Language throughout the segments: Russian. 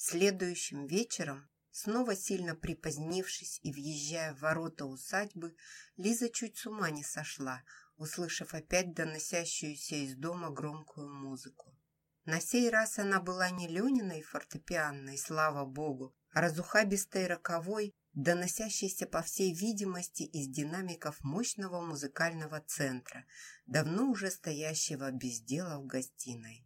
Следующим вечером, снова сильно припозднившись и въезжая в ворота усадьбы, Лиза чуть с ума не сошла, услышав опять доносящуюся из дома громкую музыку. На сей раз она была не Лениной фортепианной, слава богу, а разухабистой роковой, доносящейся, по всей видимости, из динамиков мощного музыкального центра, давно уже стоящего без дела в гостиной.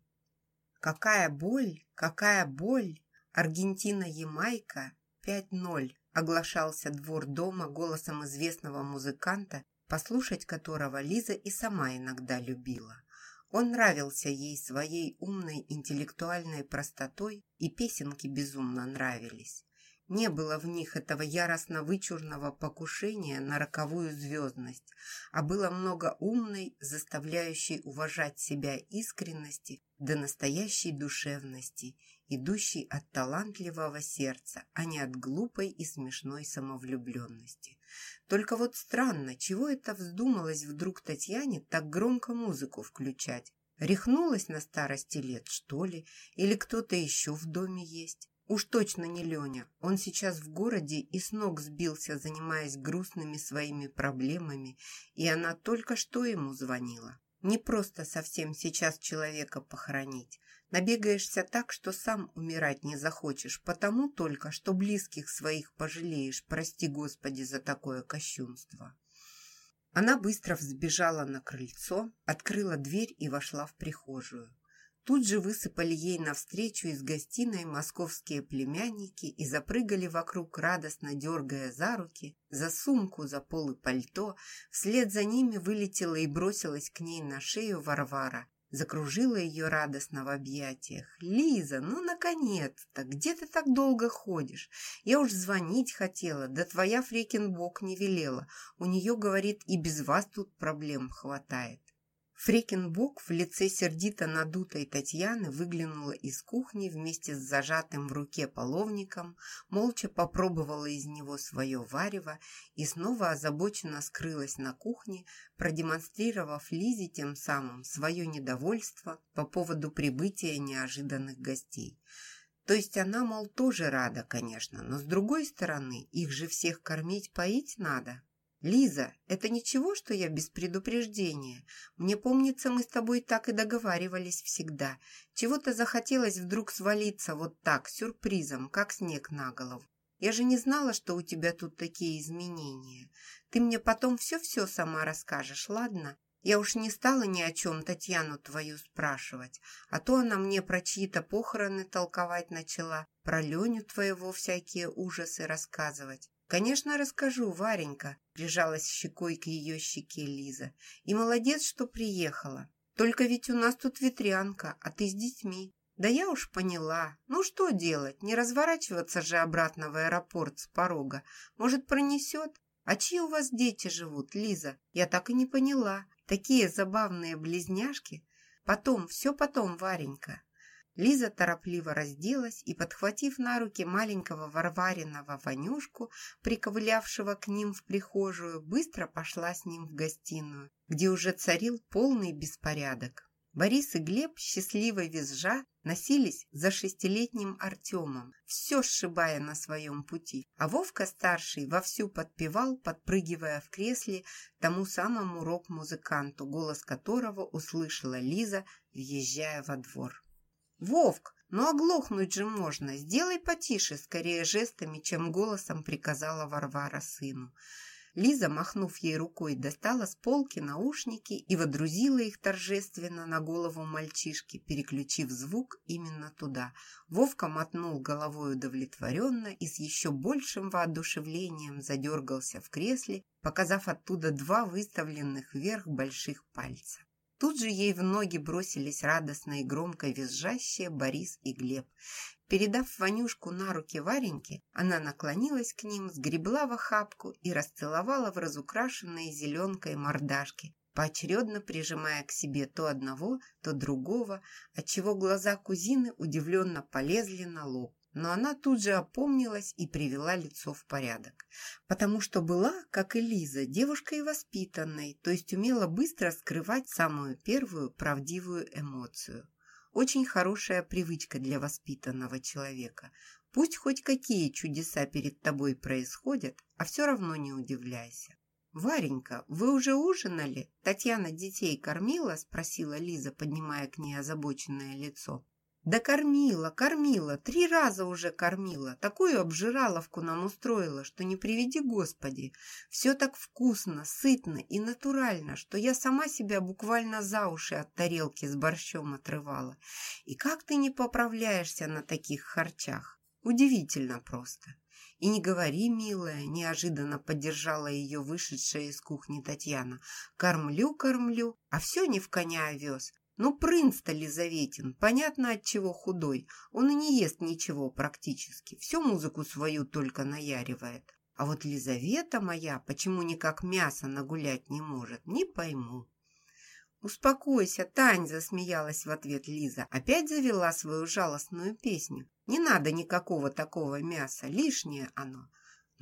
Какая боль, какая боль! Аргентина-Ямайка 5-0 оглашался двор дома голосом известного музыканта, послушать которого Лиза и сама иногда любила. Он нравился ей своей умной интеллектуальной простотой, и песенки безумно нравились. Не было в них этого яростно-вычурного покушения на роковую звездность, а было много умной, заставляющей уважать себя искренности до настоящей душевности, идущей от талантливого сердца, а не от глупой и смешной самовлюбленности. Только вот странно, чего это вздумалось вдруг Татьяне так громко музыку включать? Рехнулась на старости лет, что ли? Или кто-то еще в доме есть? Уж точно не Леня. Он сейчас в городе и с ног сбился, занимаясь грустными своими проблемами, и она только что ему звонила. Не просто совсем сейчас человека похоронить. Набегаешься так, что сам умирать не захочешь, потому только, что близких своих пожалеешь, прости Господи за такое кощунство. Она быстро взбежала на крыльцо, открыла дверь и вошла в прихожую. Тут же высыпали ей навстречу из гостиной московские племянники и запрыгали вокруг, радостно дергая за руки, за сумку, за полы пальто. Вслед за ними вылетела и бросилась к ней на шею Варвара. Закружила ее радостно в объятиях. «Лиза, ну, наконец-то! Где ты так долго ходишь? Я уж звонить хотела, да твоя фрекин бок не велела. У нее, говорит, и без вас тут проблем хватает». Фрекенбок в лице сердито надутой Татьяны выглянула из кухни вместе с зажатым в руке половником, молча попробовала из него свое варево и снова озабоченно скрылась на кухне, продемонстрировав Лизе тем самым свое недовольство по поводу прибытия неожиданных гостей. То есть она, мол, тоже рада, конечно, но с другой стороны, их же всех кормить-поить надо. «Лиза, это ничего, что я без предупреждения? Мне помнится, мы с тобой так и договаривались всегда. Чего-то захотелось вдруг свалиться вот так, сюрпризом, как снег на голову. Я же не знала, что у тебя тут такие изменения. Ты мне потом все-все сама расскажешь, ладно? Я уж не стала ни о чем Татьяну твою спрашивать, а то она мне про чьи-то похороны толковать начала, про Леню твоего всякие ужасы рассказывать. «Конечно, расскажу, Варенька», – прижалась щекой к ее щеке Лиза. «И молодец, что приехала. Только ведь у нас тут ветрянка, а ты с детьми». «Да я уж поняла. Ну что делать? Не разворачиваться же обратно в аэропорт с порога. Может, пронесет? А чьи у вас дети живут, Лиза? Я так и не поняла. Такие забавные близняшки. Потом, все потом, Варенька. Лиза торопливо разделась и, подхватив на руки маленького Варвариного Ванюшку, приковылявшего к ним в прихожую, быстро пошла с ним в гостиную, где уже царил полный беспорядок. Борис и Глеб, счастливо визжа, носились за шестилетним Артемом, все сшибая на своем пути, а Вовка-старший вовсю подпевал, подпрыгивая в кресле тому самому рок-музыканту, голос которого услышала Лиза, въезжая во двор. «Вовк, ну оглохнуть же можно. Сделай потише, скорее жестами, чем голосом приказала Варвара сыну». Лиза, махнув ей рукой, достала с полки наушники и водрузила их торжественно на голову мальчишки, переключив звук именно туда. Вовка мотнул головой удовлетворенно и с еще большим воодушевлением задергался в кресле, показав оттуда два выставленных вверх больших пальца. Тут же ей в ноги бросились радостно и громко визжащие Борис и Глеб. Передав Ванюшку на руки Вареньке, она наклонилась к ним, сгребла в охапку и расцеловала в разукрашенные зеленкой мордашки, поочередно прижимая к себе то одного, то другого, отчего глаза кузины удивленно полезли на лоб но она тут же опомнилась и привела лицо в порядок, потому что была, как и Лиза, девушкой воспитанной, то есть умела быстро скрывать самую первую правдивую эмоцию. очень хорошая привычка для воспитанного человека. Пусть хоть какие чудеса перед тобой происходят, а все равно не удивляйся. «Варенька, вы уже ужинали? Татьяна детей кормила?» – спросила Лиза, поднимая к ней озабоченное лицо. «Да кормила, кормила, три раза уже кормила. Такую обжираловку нам устроила, что не приведи Господи. Все так вкусно, сытно и натурально, что я сама себя буквально за уши от тарелки с борщом отрывала. И как ты не поправляешься на таких харчах? Удивительно просто». «И не говори, милая», – неожиданно поддержала ее вышедшая из кухни Татьяна. «Кормлю, кормлю, а все не в коня овес. Ну, принц-то Лизаветин, понятно, от чего худой. Он и не ест ничего практически, всю музыку свою только наяривает. А вот Лизавета моя почему никак мясо нагулять не может, не пойму. «Успокойся, Тань!» – засмеялась в ответ Лиза. Опять завела свою жалостную песню. «Не надо никакого такого мяса, лишнее оно».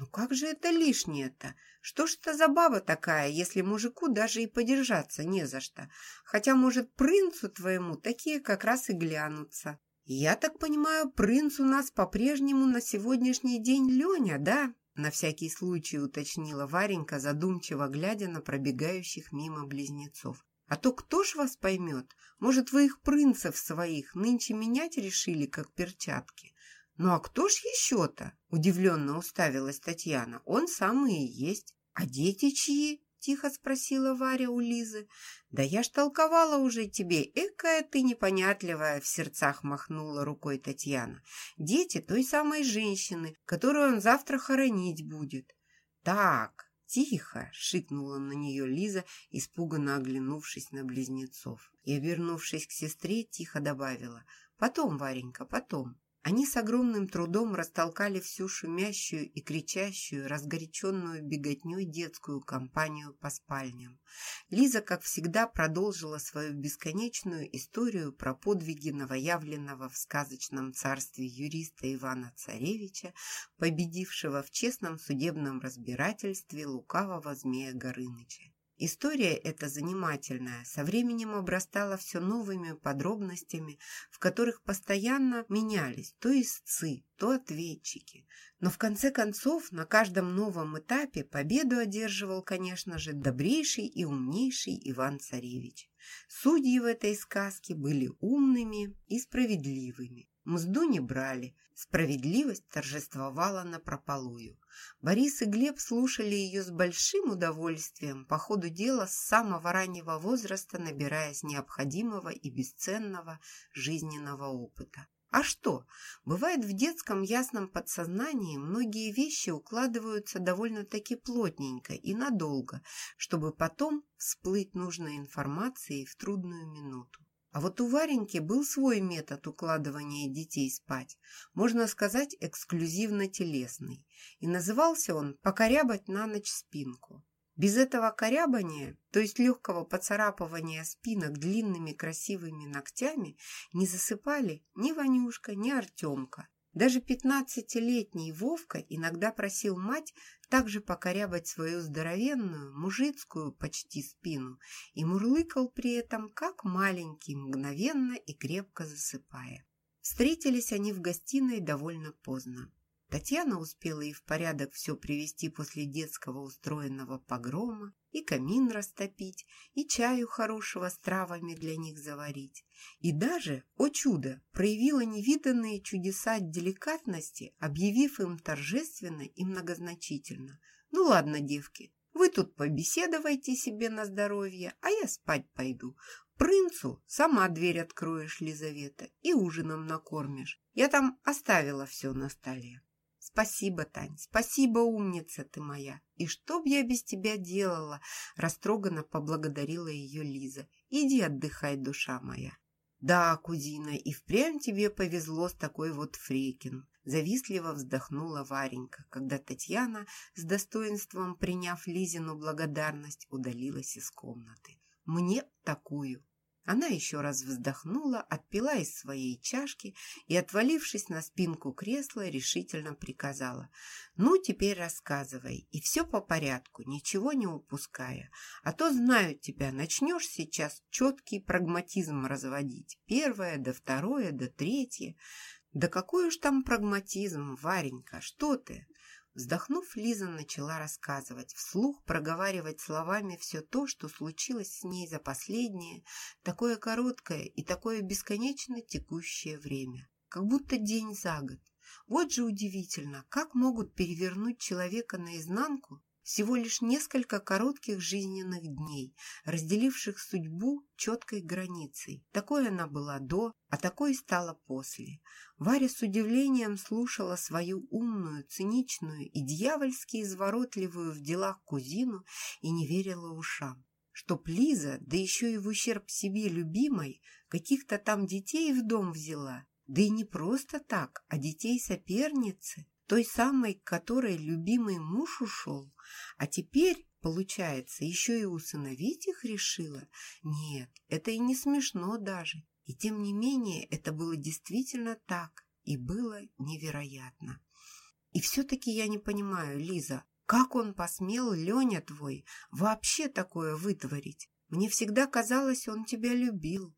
«Ну как же это лишнее-то? Что ж это за баба такая, если мужику даже и подержаться не за что? Хотя, может, принцу твоему такие как раз и глянутся». «Я так понимаю, принц у нас по-прежнему на сегодняшний день Леня, да?» На всякий случай уточнила Варенька, задумчиво глядя на пробегающих мимо близнецов. «А то кто ж вас поймет? Может, вы их принцев своих нынче менять решили, как перчатки?» «Ну а кто ж еще-то?» – удивленно уставилась Татьяна. «Он самый и есть. А дети чьи?» – тихо спросила Варя у Лизы. «Да я ж толковала уже тебе, экая ты непонятливая!» – в сердцах махнула рукой Татьяна. «Дети той самой женщины, которую он завтра хоронить будет». «Так, тихо!» – шикнула на нее Лиза, испуганно оглянувшись на близнецов. И, обернувшись к сестре, тихо добавила. «Потом, Варенька, потом. Они с огромным трудом растолкали всю шумящую и кричащую, разгоряченную беготней детскую компанию по спальням. Лиза, как всегда, продолжила свою бесконечную историю про подвиги новоявленного в сказочном царстве юриста Ивана Царевича, победившего в честном судебном разбирательстве лукавого змея Горыныча. История эта занимательная, со временем обрастала все новыми подробностями, в которых постоянно менялись то истцы, то ответчики. Но в конце концов на каждом новом этапе победу одерживал, конечно же, добрейший и умнейший Иван-Царевич. Судьи в этой сказке были умными и справедливыми. Мзду не брали, справедливость торжествовала на прополую. Борис и Глеб слушали ее с большим удовольствием, по ходу дела с самого раннего возраста набираясь необходимого и бесценного жизненного опыта. А что? Бывает в детском ясном подсознании многие вещи укладываются довольно-таки плотненько и надолго, чтобы потом всплыть нужной информацией в трудную минуту. А вот у Вареньки был свой метод укладывания детей спать, можно сказать, эксклюзивно телесный, и назывался он «покорябать на ночь спинку». Без этого корябания, то есть легкого поцарапывания спинок длинными красивыми ногтями, не засыпали ни Ванюшка, ни Артемка. Даже пятнадцатилетний Вовка иногда просил мать также покорябать свою здоровенную, мужицкую почти спину и мурлыкал при этом, как маленький, мгновенно и крепко засыпая. Встретились они в гостиной довольно поздно. Татьяна успела и в порядок все привести после детского устроенного погрома, и камин растопить, и чаю хорошего с травами для них заварить. И даже, о чудо, проявила невиданные чудеса деликатности, объявив им торжественно и многозначительно. «Ну ладно, девки, вы тут побеседуйте себе на здоровье, а я спать пойду. Принцу сама дверь откроешь, Лизавета, и ужином накормишь. Я там оставила все на столе». «Спасибо, Тань, спасибо, умница ты моя! И что б я без тебя делала?» Растроганно поблагодарила ее Лиза. «Иди отдыхай, душа моя!» «Да, кузина, и впрямь тебе повезло с такой вот Фрекин!» Завистливо вздохнула Варенька, когда Татьяна, с достоинством приняв Лизину благодарность, удалилась из комнаты. «Мне такую!» Она еще раз вздохнула, отпила из своей чашки и, отвалившись на спинку кресла, решительно приказала. «Ну, теперь рассказывай, и все по порядку, ничего не упуская. А то знаю тебя, начнешь сейчас четкий прагматизм разводить. Первое, да второе, да третье. Да какой уж там прагматизм, Варенька, что ты?» Вздохнув, Лиза начала рассказывать, вслух проговаривать словами все то, что случилось с ней за последнее, такое короткое и такое бесконечно текущее время. Как будто день за год. Вот же удивительно, как могут перевернуть человека наизнанку всего лишь несколько коротких жизненных дней, разделивших судьбу четкой границей. Такой она была до, а такой стала после. Варя с удивлением слушала свою умную, циничную и дьявольски изворотливую в делах кузину и не верила ушам. Чтоб Лиза, да еще и в ущерб себе любимой, каких-то там детей в дом взяла. Да и не просто так, а детей соперницы той самой, которой любимый муж ушел, а теперь, получается, еще и усыновить их решила? Нет, это и не смешно даже. И тем не менее, это было действительно так, и было невероятно. И все-таки я не понимаю, Лиза, как он посмел, Леня твой, вообще такое вытворить? Мне всегда казалось, он тебя любил.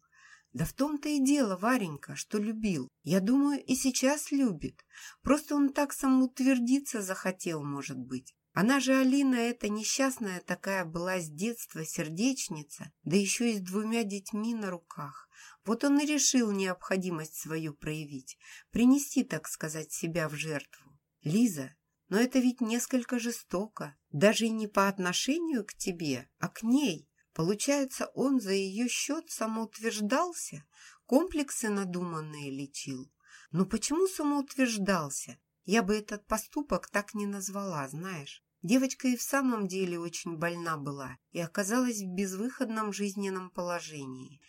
Да в том-то и дело, Варенька, что любил. Я думаю, и сейчас любит. Просто он так самоутвердиться захотел, может быть. Она же, Алина, эта несчастная такая была с детства сердечница, да еще и с двумя детьми на руках. Вот он и решил необходимость свою проявить, принести, так сказать, себя в жертву. Лиза, но это ведь несколько жестоко, даже и не по отношению к тебе, а к ней. Получается, он за ее счет самоутверждался, комплексы надуманные лечил. Но почему самоутверждался? Я бы этот поступок так не назвала, знаешь. Девочка и в самом деле очень больна была и оказалась в безвыходном жизненном положении.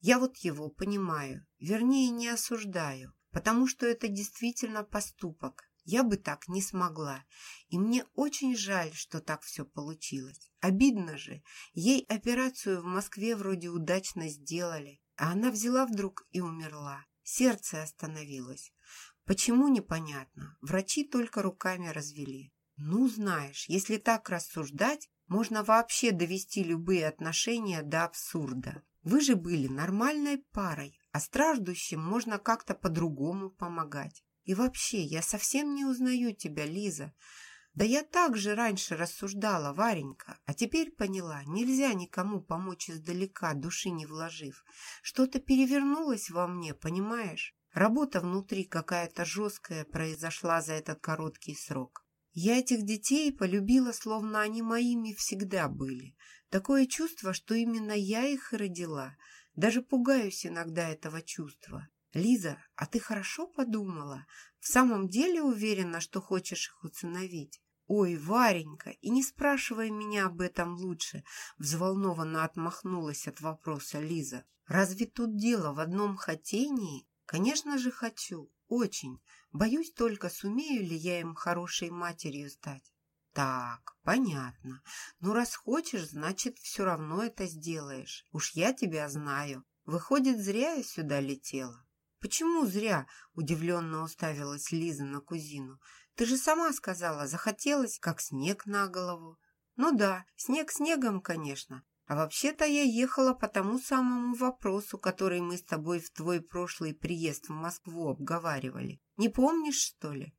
Я вот его понимаю, вернее, не осуждаю, потому что это действительно поступок, я бы так не смогла. И мне очень жаль, что так все получилось. Обидно же. Ей операцию в Москве вроде удачно сделали. А она взяла вдруг и умерла. Сердце остановилось. Почему, непонятно. Врачи только руками развели. Ну, знаешь, если так рассуждать, можно вообще довести любые отношения до абсурда. Вы же были нормальной парой, а страждущим можно как-то по-другому помогать. И вообще, я совсем не узнаю тебя, Лиза. Да я так же раньше рассуждала, Варенька, а теперь поняла, нельзя никому помочь издалека, души не вложив. Что-то перевернулось во мне, понимаешь? Работа внутри какая-то жесткая произошла за этот короткий срок. Я этих детей полюбила, словно они моими всегда были. Такое чувство, что именно я их родила. Даже пугаюсь иногда этого чувства. «Лиза, а ты хорошо подумала? В самом деле уверена, что хочешь их усыновить?» «Ой, Варенька, и не спрашивай меня об этом лучше», взволнованно отмахнулась от вопроса Лиза. «Разве тут дело в одном хотении? Конечно же хочу, очень. Боюсь только, сумею ли я им хорошей матерью стать». «Так, понятно. Ну, раз хочешь, значит, все равно это сделаешь. Уж я тебя знаю. Выходит, зря я сюда летела». «Почему зря?» – удивленно уставилась Лиза на кузину. «Ты же сама сказала, захотелось, как снег на голову». «Ну да, снег снегом, конечно. А вообще-то я ехала по тому самому вопросу, который мы с тобой в твой прошлый приезд в Москву обговаривали. Не помнишь, что ли?»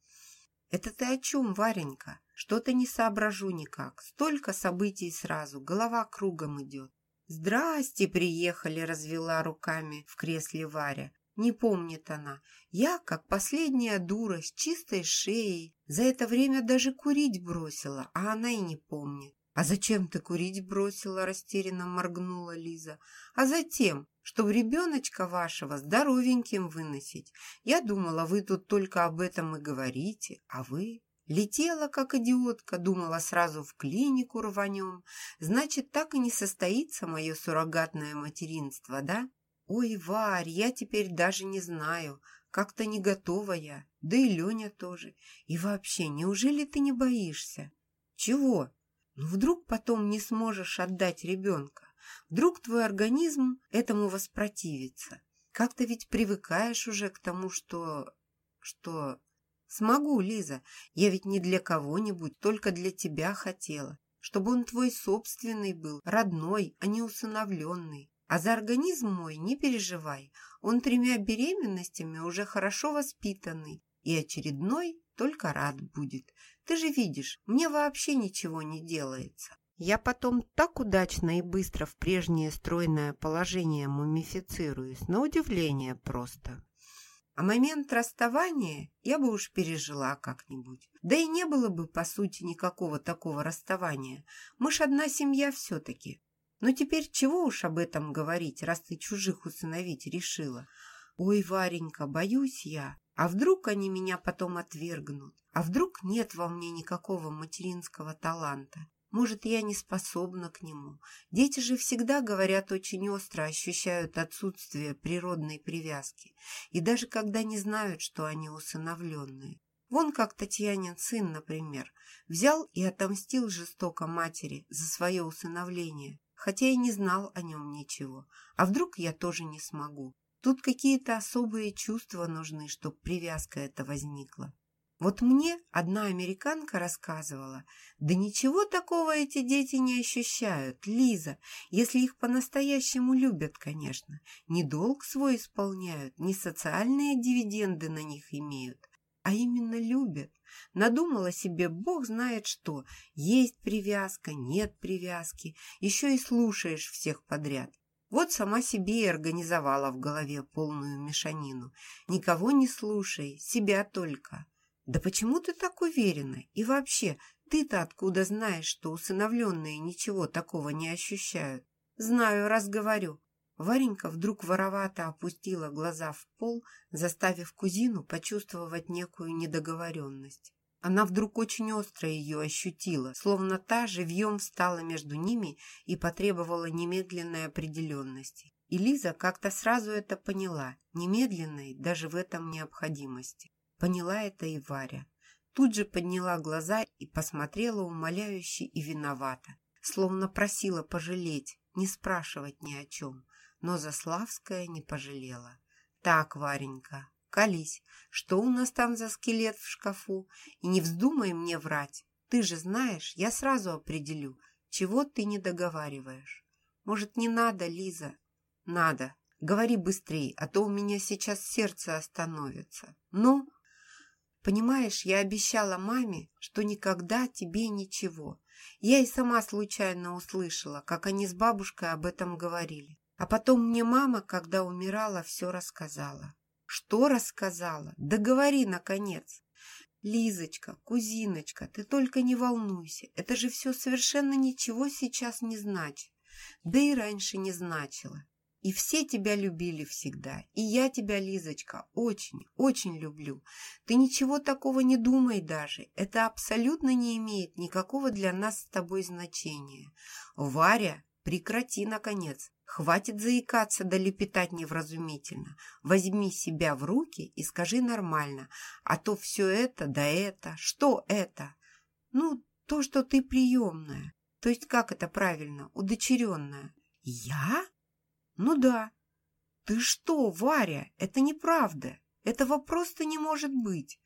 «Это ты о чем, Варенька? Что-то не соображу никак. Столько событий сразу, голова кругом идет». «Здрасте, приехали!» – развела руками в кресле Варя. Не помнит она. Я, как последняя дура, с чистой шеей, за это время даже курить бросила, а она и не помнит. «А зачем ты курить бросила?» – растерянно моргнула Лиза. «А затем, чтобы ребеночка вашего здоровеньким выносить. Я думала, вы тут только об этом и говорите, а вы...» Летела, как идиотка, думала сразу в клинику рванем. Значит, так и не состоится мое суррогатное материнство, да? «Ой, Варь, я теперь даже не знаю. Как-то не готова я. Да и Леня тоже. И вообще, неужели ты не боишься?» «Чего?» «Ну, вдруг потом не сможешь отдать ребенка? Вдруг твой организм этому воспротивится. Как-то ведь привыкаешь уже к тому, что... что... Смогу, Лиза. Я ведь не для кого-нибудь, только для тебя хотела. Чтобы он твой собственный был, родной, а не усыновленный. А за организм мой не переживай. Он тремя беременностями уже хорошо воспитанный. И очередной только рад будет. Ты же видишь, мне вообще ничего не делается. Я потом так удачно и быстро в прежнее стройное положение мумифицируюсь, на удивление просто. А момент расставания я бы уж пережила как-нибудь. Да и не было бы, по сути, никакого такого расставания. Мы ж одна семья все-таки. Но теперь чего уж об этом говорить, раз ты чужих усыновить решила? Ой, Варенька, боюсь я. А вдруг они меня потом отвергнут? А вдруг нет во мне никакого материнского таланта? Может, я не способна к нему. Дети же всегда говорят очень остро, ощущают отсутствие природной привязки. И даже когда не знают, что они усыновленные. Вон как Татьянин сын, например, взял и отомстил жестоко матери за свое усыновление, хотя и не знал о нем ничего. А вдруг я тоже не смогу? Тут какие-то особые чувства нужны, чтобы привязка эта возникла. Вот мне одна американка рассказывала, да ничего такого эти дети не ощущают, Лиза, если их по-настоящему любят, конечно. Не долг свой исполняют, не социальные дивиденды на них имеют, а именно любят. Надумала себе бог знает что, есть привязка, нет привязки, еще и слушаешь всех подряд. Вот сама себе и организовала в голове полную мешанину. Никого не слушай, себя только. «Да почему ты так уверена? И вообще, ты-то откуда знаешь, что усыновленные ничего такого не ощущают?» «Знаю, раз говорю». Варенька вдруг воровато опустила глаза в пол, заставив кузину почувствовать некую недоговоренность. Она вдруг очень остро ее ощутила, словно та живьем встала между ними и потребовала немедленной определенности. И Лиза как-то сразу это поняла, немедленной даже в этом необходимости. Поняла это и Варя. Тут же подняла глаза и посмотрела умоляюще и виновата, словно просила пожалеть, не спрашивать ни о чем. Но Заславская не пожалела. «Так, Варенька, колись, что у нас там за скелет в шкафу? И не вздумай мне врать. Ты же знаешь, я сразу определю, чего ты не договариваешь. Может, не надо, Лиза?» «Надо. Говори быстрей, а то у меня сейчас сердце остановится. Ну?» Понимаешь, я обещала маме, что никогда тебе ничего. Я и сама случайно услышала, как они с бабушкой об этом говорили. А потом мне мама, когда умирала, все рассказала. Что рассказала? Да говори, наконец. Лизочка, кузиночка, ты только не волнуйся. Это же все совершенно ничего сейчас не значит. Да и раньше не значило. И все тебя любили всегда. И я тебя, Лизочка, очень, очень люблю. Ты ничего такого не думай даже. Это абсолютно не имеет никакого для нас с тобой значения. Варя, прекрати, наконец. Хватит заикаться да лепетать невразумительно. Возьми себя в руки и скажи нормально. А то все это да это. Что это? Ну, то, что ты приемная. То есть как это правильно? Удочеренная. Я? «Ну да». «Ты что, Варя, это неправда. Этого просто не может быть».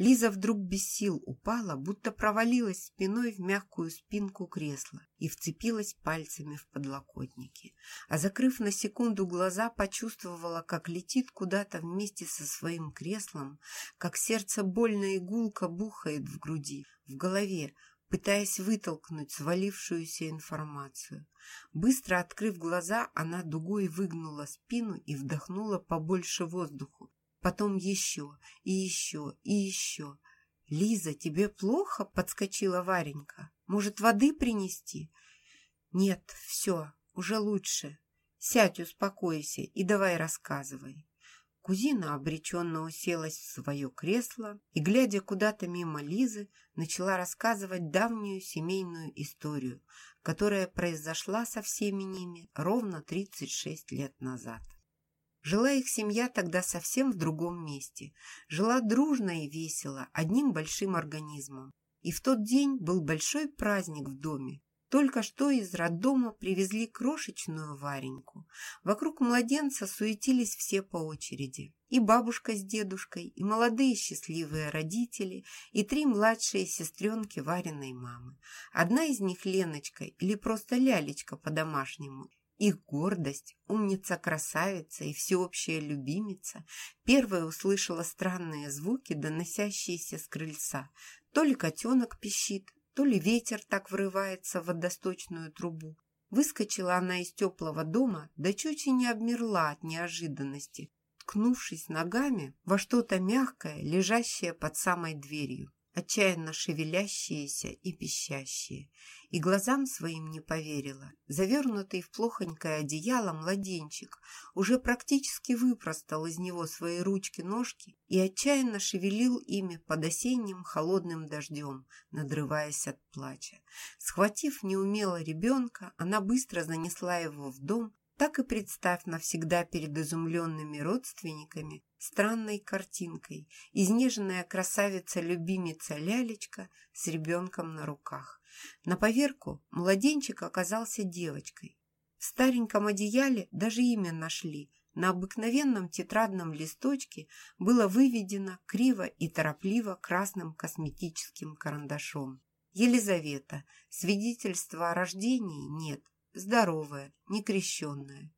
Лиза вдруг без сил упала, будто провалилась спиной в мягкую спинку кресла и вцепилась пальцами в подлокотники. А закрыв на секунду глаза, почувствовала, как летит куда-то вместе со своим креслом, как сердце больно и гулко бухает в груди, в голове, пытаясь вытолкнуть свалившуюся информацию. Быстро открыв глаза, она дугой выгнула спину и вдохнула побольше воздуху. Потом еще, и еще, и еще. «Лиза, тебе плохо?» – подскочила Варенька. «Может, воды принести?» «Нет, все, уже лучше. Сядь, успокойся и давай рассказывай». Кузина обреченно уселась в свое кресло и, глядя куда-то мимо Лизы, начала рассказывать давнюю семейную историю, которая произошла со всеми ними ровно 36 лет назад. Жила их семья тогда совсем в другом месте. Жила дружно и весело, одним большим организмом. И в тот день был большой праздник в доме. Только что из роддома привезли крошечную Вареньку. Вокруг младенца суетились все по очереди. И бабушка с дедушкой, и молодые счастливые родители, и три младшие сестренки Вариной мамы. Одна из них Леночка или просто Лялечка по-домашнему. Их гордость, умница-красавица и всеобщая любимица первая услышала странные звуки, доносящиеся с крыльца. То ли котенок пищит, то ли ветер так врывается в водосточную трубу. Выскочила она из теплого дома, да чуть и не обмерла от неожиданности, ткнувшись ногами во что-то мягкое, лежащее под самой дверью отчаянно шевелящиеся и пищащие, и глазам своим не поверила. Завернутый в плохонькое одеяло младенчик уже практически выпростал из него свои ручки-ножки и отчаянно шевелил ими под осенним холодным дождем, надрываясь от плача. Схватив неумело ребенка, она быстро занесла его в дом, так и представь навсегда перед изумленными родственниками странной картинкой. Изнеженная красавица-любимица Лялечка с ребенком на руках. На поверку младенчик оказался девочкой. В стареньком одеяле даже имя нашли. На обыкновенном тетрадном листочке было выведено криво и торопливо красным косметическим карандашом. Елизавета. Свидетельства о рождении нет здоровая, некрещенная.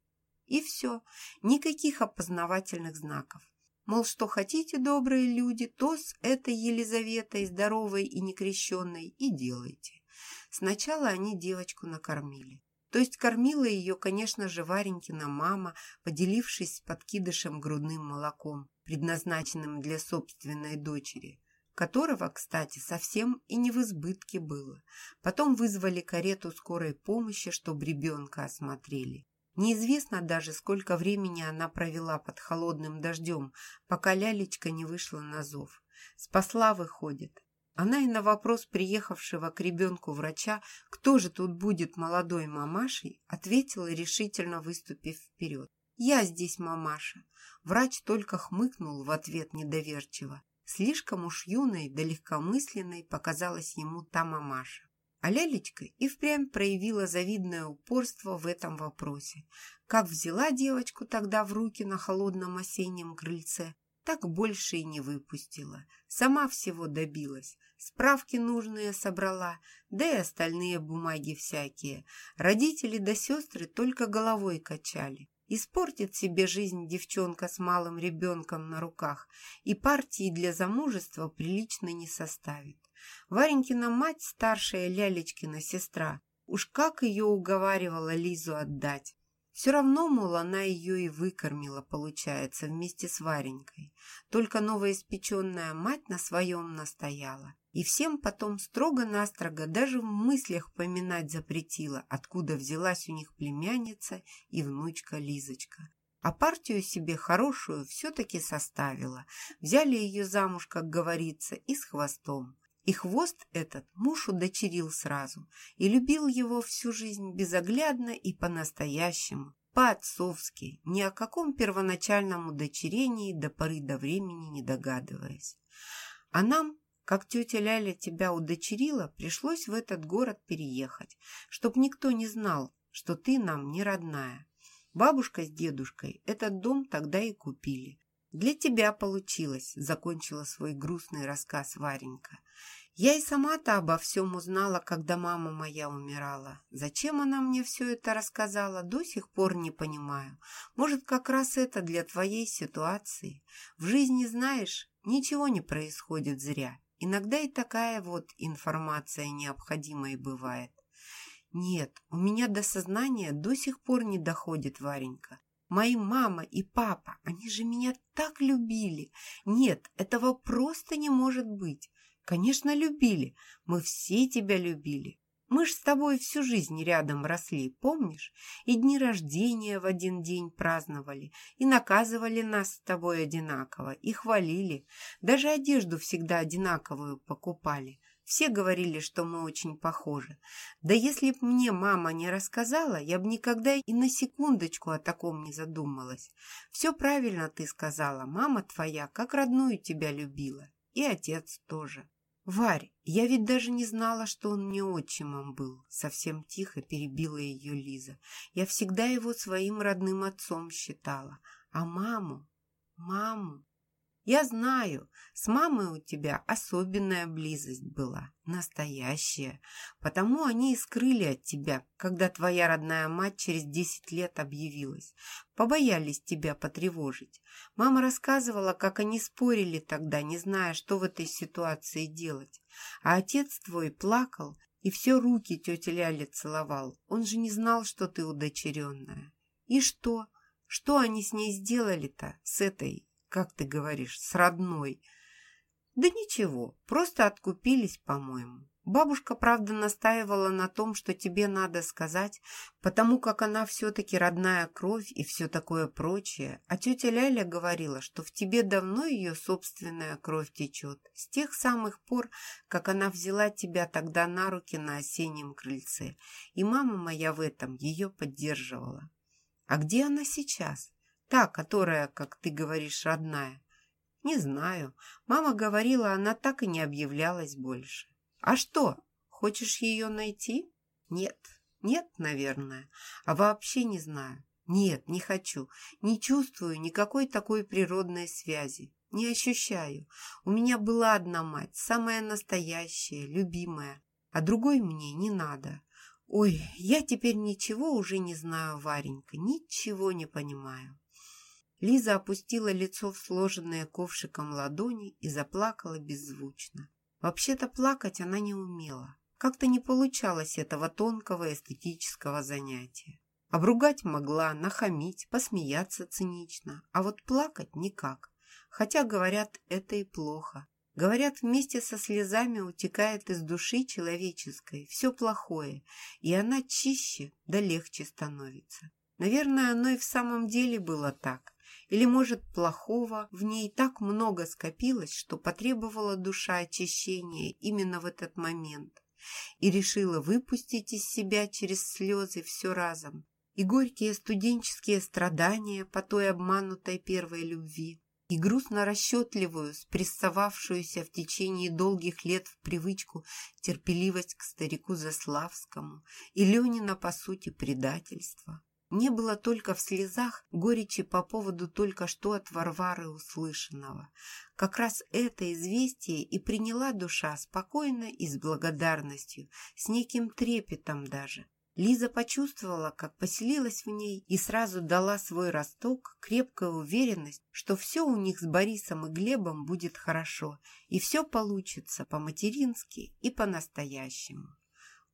И все, никаких опознавательных знаков. Мол, что хотите, добрые люди, то с этой Елизаветой, здоровой и некрещенной, и делайте. Сначала они девочку накормили. То есть кормила ее, конечно же, Варенькина мама, поделившись подкидышем грудным молоком, предназначенным для собственной дочери которого, кстати, совсем и не в избытке было. Потом вызвали карету скорой помощи, чтобы ребенка осмотрели. Неизвестно даже, сколько времени она провела под холодным дождем, пока лялечка не вышла на зов. Спасла, выходит. Она и на вопрос приехавшего к ребенку врача, кто же тут будет молодой мамашей, ответила, решительно выступив вперед. «Я здесь мамаша». Врач только хмыкнул в ответ недоверчиво. Слишком уж юной да легкомысленной показалась ему та мамаша. А лялечка и впрямь проявила завидное упорство в этом вопросе. Как взяла девочку тогда в руки на холодном осеннем крыльце, так больше и не выпустила. Сама всего добилась. Справки нужные собрала, да и остальные бумаги всякие. Родители да сестры только головой качали. Испортит себе жизнь девчонка с малым ребенком на руках и партии для замужества прилично не составит. Варенькина мать, старшая Лялечкина сестра, уж как ее уговаривала Лизу отдать. Все равно, мол, она ее и выкормила, получается, вместе с Варенькой. Только новоиспеченная мать на своем настояла. И всем потом строго-настрого даже в мыслях поминать запретила, откуда взялась у них племянница и внучка Лизочка. А партию себе хорошую все-таки составила. Взяли ее замуж, как говорится, и с хвостом. И хвост этот муж удочерил сразу и любил его всю жизнь безоглядно и по-настоящему, по-отцовски, ни о каком первоначальном удочерении до поры до времени не догадываясь. А нам, как тетя Ляля тебя удочерила, пришлось в этот город переехать, чтоб никто не знал, что ты нам не родная. Бабушка с дедушкой этот дом тогда и купили. «Для тебя получилось», — закончила свой грустный рассказ Варенька. «Я и сама-то обо всем узнала, когда мама моя умирала. Зачем она мне все это рассказала, до сих пор не понимаю. Может, как раз это для твоей ситуации. В жизни, знаешь, ничего не происходит зря. Иногда и такая вот информация необходимой бывает». «Нет, у меня до сознания до сих пор не доходит, Варенька. Мои мама и папа, они же меня так любили. Нет, этого просто не может быть. Конечно, любили. Мы все тебя любили. Мы ж с тобой всю жизнь рядом росли, помнишь? И дни рождения в один день праздновали, и наказывали нас с тобой одинаково, и хвалили. Даже одежду всегда одинаковую покупали. Все говорили, что мы очень похожи. Да если б мне мама не рассказала, я бы никогда и на секундочку о таком не задумалась. Все правильно ты сказала. Мама твоя как родную тебя любила. И отец тоже. «Варь, я ведь даже не знала, что он мне отчимом был», — совсем тихо перебила ее Лиза. «Я всегда его своим родным отцом считала. А маму? Маму? Я знаю, с мамой у тебя особенная близость была, настоящая, потому они и скрыли от тебя, когда твоя родная мать через десять лет объявилась. Побоялись тебя потревожить. Мама рассказывала, как они спорили тогда, не зная, что в этой ситуации делать. А отец твой плакал и все руки тетя Ляля целовал. Он же не знал, что ты удочеренная. И что? Что они с ней сделали-то, с этой как ты говоришь, с родной. Да ничего, просто откупились, по-моему. Бабушка, правда, настаивала на том, что тебе надо сказать, потому как она все-таки родная кровь и все такое прочее. А тетя Ляля говорила, что в тебе давно ее собственная кровь течет, с тех самых пор, как она взяла тебя тогда на руки на осеннем крыльце. И мама моя в этом ее поддерживала. А где она сейчас? Та, которая, как ты говоришь, родная. Не знаю. Мама говорила, она так и не объявлялась больше. А что, хочешь ее найти? Нет, нет, наверное. А вообще не знаю. Нет, не хочу. Не чувствую никакой такой природной связи. Не ощущаю. У меня была одна мать, самая настоящая, любимая. А другой мне не надо. Ой, я теперь ничего уже не знаю, Варенька, ничего не понимаю. Лиза опустила лицо в сложенные ковшиком ладони и заплакала беззвучно. Вообще-то плакать она не умела. Как-то не получалось этого тонкого эстетического занятия. Обругать могла, нахамить, посмеяться цинично, а вот плакать никак. Хотя, говорят, это и плохо. Говорят, вместе со слезами утекает из души человеческой все плохое, и она чище да легче становится. Наверное, оно и в самом деле было так. Или, может, плохого в ней так много скопилось, что потребовала душа очищения именно в этот момент и решила выпустить из себя через слезы все разом. И горькие студенческие страдания по той обманутой первой любви, и грустно расчетливую, спрессовавшуюся в течение долгих лет в привычку терпеливость к старику Заславскому и Ленина, по сути, предательство. Не было только в слезах горечи по поводу только что от Варвары услышанного. Как раз это известие и приняла душа спокойно и с благодарностью, с неким трепетом даже. Лиза почувствовала, как поселилась в ней и сразу дала свой росток, крепкая уверенность, что все у них с Борисом и Глебом будет хорошо, и все получится по-матерински и по-настоящему.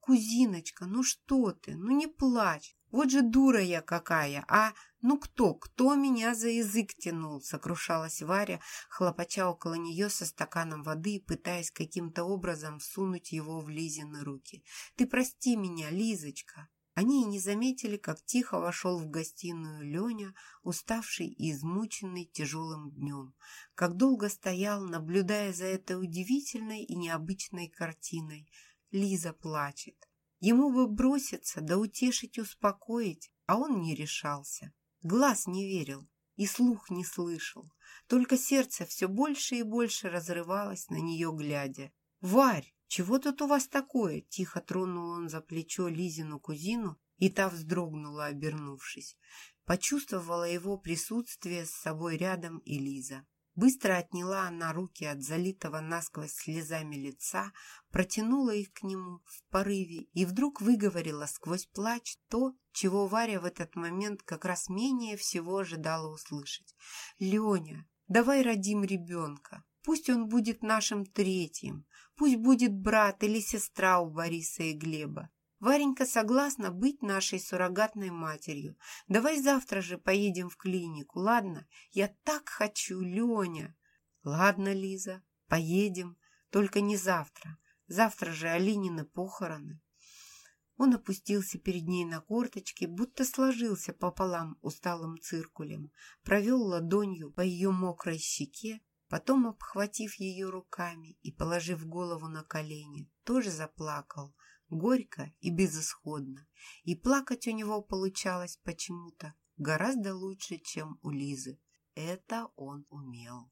«Кузиночка, ну что ты? Ну не плачь! Вот же дура я какая, а? Ну кто, кто меня за язык тянул? Сокрушалась Варя, хлопача около нее со стаканом воды и пытаясь каким-то образом всунуть его в Лизины руки. Ты прости меня, Лизочка. Они и не заметили, как тихо вошел в гостиную Леня, уставший и измученный тяжелым днем. Как долго стоял, наблюдая за этой удивительной и необычной картиной. Лиза плачет. Ему бы броситься, да утешить, успокоить, а он не решался. Глаз не верил и слух не слышал. Только сердце все больше и больше разрывалось на нее, глядя. «Варь, чего тут у вас такое?» Тихо тронул он за плечо Лизину кузину, и та вздрогнула, обернувшись. Почувствовала его присутствие с собой рядом и Лиза. Быстро отняла она руки от залитого насквозь слезами лица, протянула их к нему в порыве и вдруг выговорила сквозь плач то, чего Варя в этот момент как раз менее всего ожидала услышать. «Леня, давай родим ребенка. Пусть он будет нашим третьим. Пусть будет брат или сестра у Бориса и Глеба. Варенька согласна быть нашей суррогатной матерью. Давай завтра же поедем в клинику, ладно? Я так хочу, Леня. Ладно, Лиза, поедем, только не завтра. Завтра же Алинины похороны. Он опустился перед ней на корточки, будто сложился пополам усталым циркулем, провел ладонью по ее мокрой щеке, потом, обхватив ее руками и положив голову на колени, тоже заплакал, горько и безысходно, и плакать у него получалось почему-то гораздо лучше, чем у Лизы. Это он умел.